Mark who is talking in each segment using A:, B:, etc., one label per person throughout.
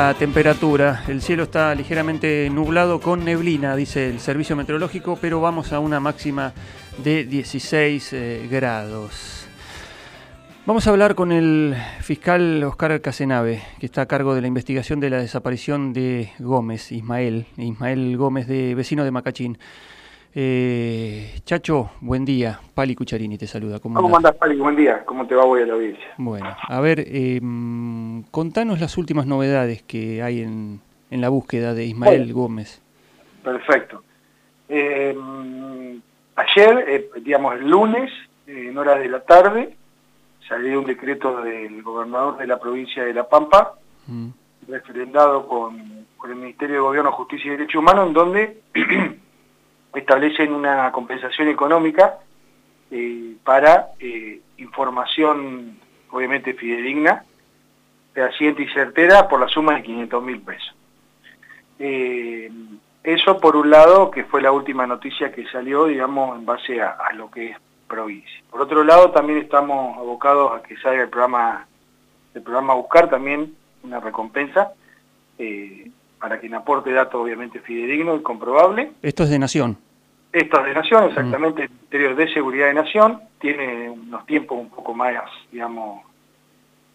A: La temperatura, el cielo está ligeramente nublado con neblina, dice el servicio meteorológico, pero vamos a una máxima de 16 eh, grados. Vamos a hablar con el fiscal Oscar Casenave, que está a cargo de la investigación de la desaparición de Gómez, Ismael, Ismael Gómez, de vecino de Macachín. Eh, Chacho, buen día. Pali Cucharini te saluda.
B: ¿Cómo, ¿Cómo andás, Pali? Buen día. ¿Cómo te va hoy a la audiencia?
A: Bueno, a ver, eh, contanos las últimas novedades que hay en, en la búsqueda de Ismael Gómez.
B: Perfecto. Eh, ayer, eh, digamos el lunes, en horas de la tarde, salió un decreto del gobernador de la provincia de La Pampa, mm. referendado con, con el Ministerio de Gobierno, Justicia y Derechos Humanos, en donde establecen una compensación económica eh, para eh, información obviamente fidedigna, fehaciente y certera por la suma de 500 mil pesos. Eh, eso por un lado, que fue la última noticia que salió, digamos, en base a, lo que es provincia. Por otro lado, también estamos abocados a que salga el programa, el programa Buscar también una recompensa para quien aporte datos obviamente fidedigno y comprobable.
A: Esto es de Nación.
B: Esto es de Nación, exactamente, el Ministerio de Seguridad de Nación, tiene unos tiempos un poco más, digamos,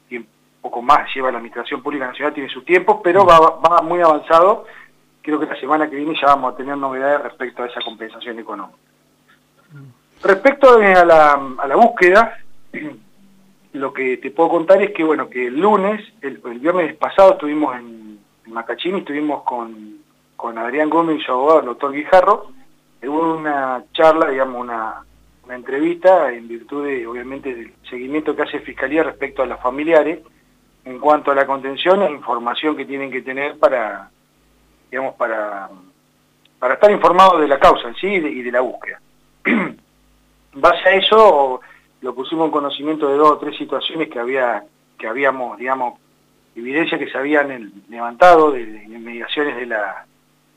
B: un poco más lleva la Administración Pública Nacional, tiene sus tiempos, pero va, va muy avanzado. Creo que la semana que viene ya vamos a tener novedades respecto a esa compensación económica. Respecto a la, a la búsqueda, lo que te puedo contar es que, bueno, que el lunes, el, viernes pasado estuvimos en, Macachín y estuvimos con, con Adrián Gómez y su abogado, el doctor Guijarro, hubo una charla, digamos, una, entrevista en virtud de, obviamente, del seguimiento que hace Fiscalía respecto a los familiares en cuanto a la contención e información que tienen que tener para, digamos, para, para estar informados de la causa en sí y de, la búsqueda. base a eso, lo pusimos en conocimiento de dos o tres situaciones que había que habíamos, digamos, evidencia que se habían levantado de, de mediaciones de la,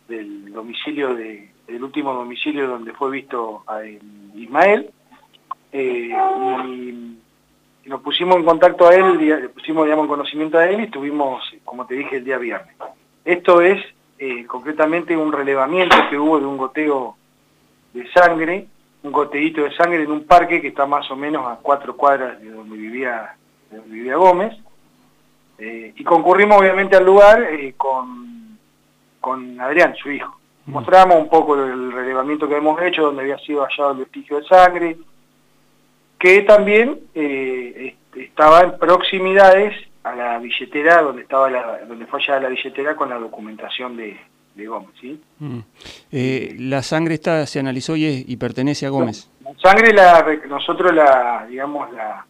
B: del domicilio de, el último domicilio donde fue visto a Ismael, eh, y, nos pusimos en contacto a él, le pusimos digamos, en conocimiento a él y estuvimos, como te dije, el día viernes. Esto es eh, concretamente un relevamiento que hubo de un goteo de sangre, un goteíto de sangre en un parque que está más o menos a cuatro cuadras de donde vivía, vivía Gómez, eh, y concurrimos obviamente al lugar con, con Adrián, su hijo. Mostramos un poco el relevamiento que hemos hecho, donde había sido hallado el vestigio de sangre, que también eh, estaba en proximidades a la billetera, donde estaba la, donde fue hallada la billetera con la documentación de, Gómez, ¿sí?
A: Mm. Eh, la sangre esta se analizó y, pertenece a Gómez.
B: La, sangre la, nosotros la, digamos, la,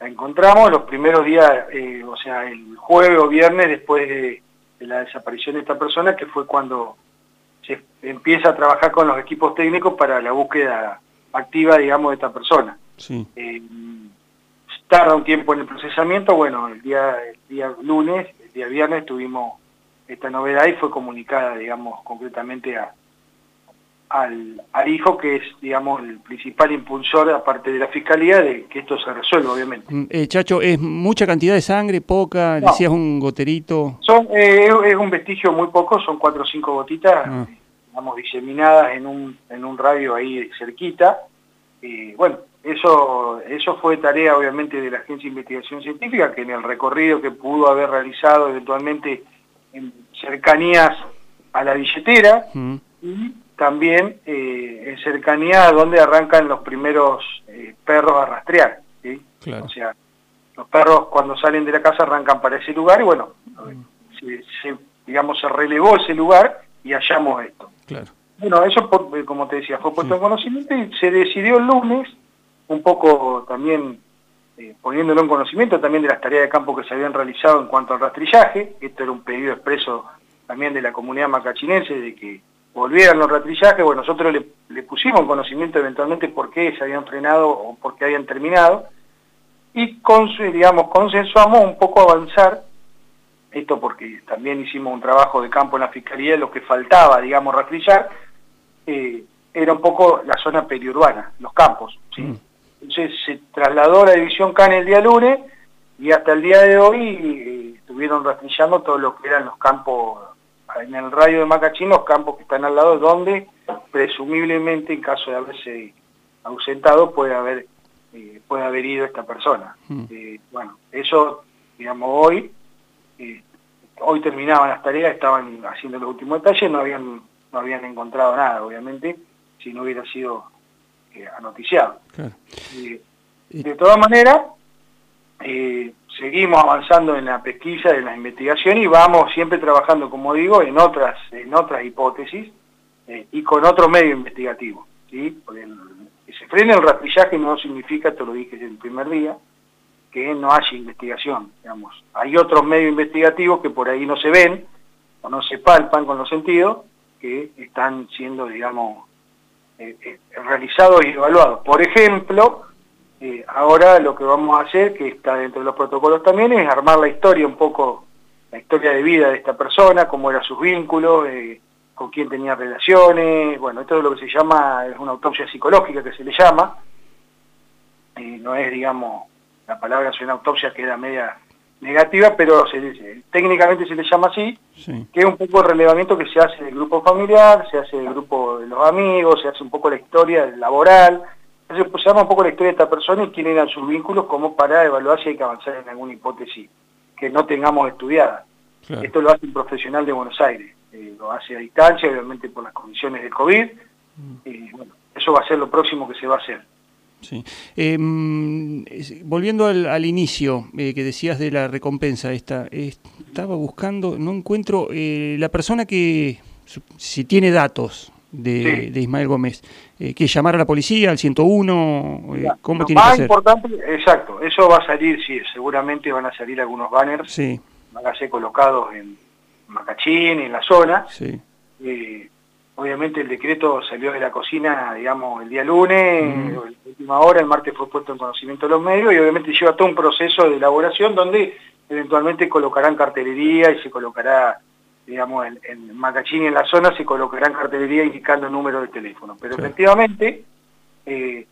B: encontramos los primeros días, eh, o sea, el jueves o viernes después de la desaparición de esta persona, que fue cuando se empieza a trabajar con los equipos técnicos para la búsqueda activa, digamos, de esta persona. Eh, tarda un tiempo en el procesamiento, bueno, el día, el día lunes, el día viernes tuvimos esta novedad y fue comunicada, digamos, concretamente a, al, hijo, que es, digamos, el principal impulsor, aparte de la Fiscalía, de que esto se resuelva, obviamente.
A: Mm, eh, Chacho, ¿es mucha cantidad de sangre, poca? Decías un goterito.
B: Son, eh, es un vestigio muy poco, son cuatro o cinco gotitas, ah. Digamos, diseminadas en un, en un radio ahí cerquita. Y bueno, eso, eso fue tarea, obviamente, de la Agencia de Investigación Científica, que en el recorrido que pudo haber realizado eventualmente en cercanías a la billetera, mm. y también eh, en cercanía a donde arrancan los primeros eh, perros a rastrear. O sea, los perros cuando salen de la casa arrancan para ese lugar y bueno, se, digamos, se relevó ese lugar y hallamos esto. Bueno, eso, eh, como te decía, fue puesto en conocimiento y se decidió el lunes, un poco también poniéndolo en conocimiento también de las tareas de campo que se habían realizado en cuanto al rastrillaje. Esto era un pedido expreso también de la comunidad macachinense de que volvieran los rastrillajes, bueno, nosotros le, pusimos conocimiento eventualmente por qué se habían frenado o por qué habían terminado, y con, digamos, consensuamos un poco avanzar, esto porque también hicimos un trabajo de campo en la Fiscalía, lo que faltaba, digamos, rastrillar, eh, era un poco la zona periurbana, los campos, ¿sí? Mm. Entonces se trasladó la división CAN el día lunes, y hasta el día de hoy eh, estuvieron rastrillando todo lo que eran los campos, en el radio de Macachín, los campos que están al lado, donde presumiblemente en caso de haberse ausentado puede haber, eh, puede haber ido esta persona. Mm. Eh, bueno, eso, digamos, hoy, hoy terminaban las tareas, estaban haciendo los últimos detalles, no habían, no habían encontrado nada, obviamente, si no hubiera sido anoticiado. de todas maneras, eh, seguimos avanzando en la pesquisa, en la investigación y vamos siempre trabajando, como digo, en otras, en otras hipótesis eh, y con otro medio investigativo. ¿sí? que se frene el rastrillaje no significa, te lo dije el primer día, que no haya investigación. Digamos. Hay otros medios investigativos que por ahí no se ven o no se palpan con los sentidos, que están siendo, digamos, eh, realizados y evaluados. Por ejemplo, eh, ahora lo que vamos a hacer, que está dentro de los protocolos también, es armar la historia un poco, la historia de vida de esta persona, cómo eran sus vínculos, eh, con quién tenía relaciones, bueno, esto es lo que se llama, es una autopsia psicológica que se le llama, no es, digamos, la palabra suena autopsia que era media negativa, pero se, técnicamente se le llama así, que es un poco el relevamiento que se hace del grupo familiar, se hace del grupo de los amigos, se hace un poco la historia laboral, entonces pues, se llama un poco la historia de esta persona y quién eran sus vínculos como para evaluar si hay que avanzar en alguna hipótesis que no tengamos estudiada. Esto lo hace un profesional de Buenos Aires, eh, lo hace a distancia, obviamente por las condiciones del COVID, mm. y bueno, eso va a ser lo próximo que se va a hacer.
A: Sí. Em, volviendo al, inicio eh, que decías de la recompensa esta, estaba buscando, no encuentro eh, la persona que, si tiene datos, de, Ismael Gómez. Eh, ¿Que llamar a la policía, al 101? Eh, ¿Cómo tiene que ser?
B: importante, exacto, eso va a salir, sí, seguramente van a salir algunos banners, sí. van a ser colocados en Macachín, en la zona. Sí. Eh, obviamente el decreto salió de la cocina, digamos, el día lunes, mm. la última hora, el martes fue puesto en conocimiento de los medios y obviamente lleva todo un proceso de elaboración donde eventualmente colocarán cartelería y se colocará digamos, en, en Macachín y en la zona se colocarán cartelería indicando el número de teléfono. Pero efectivamente, eh,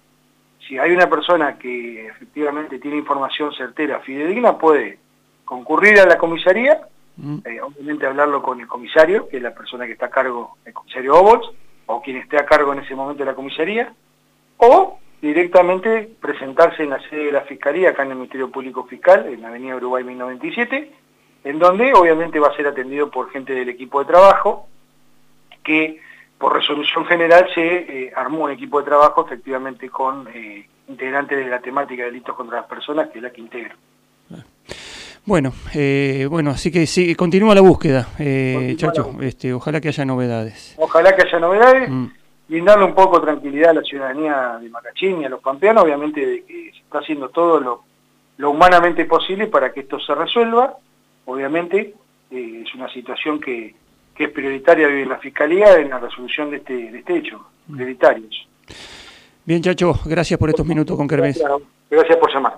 B: si hay una persona que efectivamente tiene información certera, fidedigna, puede concurrir a la comisaría, mm. eh, obviamente hablarlo con el comisario, que es la persona que está a cargo, el comisario Obols, o quien esté a cargo en ese momento de la comisaría, o directamente presentarse en la sede de la Fiscalía, acá en el Ministerio Público Fiscal, en la Avenida Uruguay 1097, en donde obviamente va a ser atendido por gente del equipo de trabajo, que por resolución general se eh, armó un equipo de trabajo efectivamente con eh, integrantes de la temática de delitos contra las personas, que es la que integro.
A: Bueno, eh, bueno, así que sí, continúa la búsqueda, Chacho, este, ojalá que haya novedades.
B: Ojalá que haya novedades, mm. Y darle un poco de tranquilidad a la ciudadanía de Macachín y a los pampeanos, obviamente de que se está haciendo todo lo, lo humanamente posible para que esto se resuelva, obviamente eh, es una situación que, es prioritaria en la Fiscalía en la resolución de este, de este hecho, mm. prioritarios.
A: Bien, Chacho, gracias por estos minutos con Kermés.
B: gracias por llamar.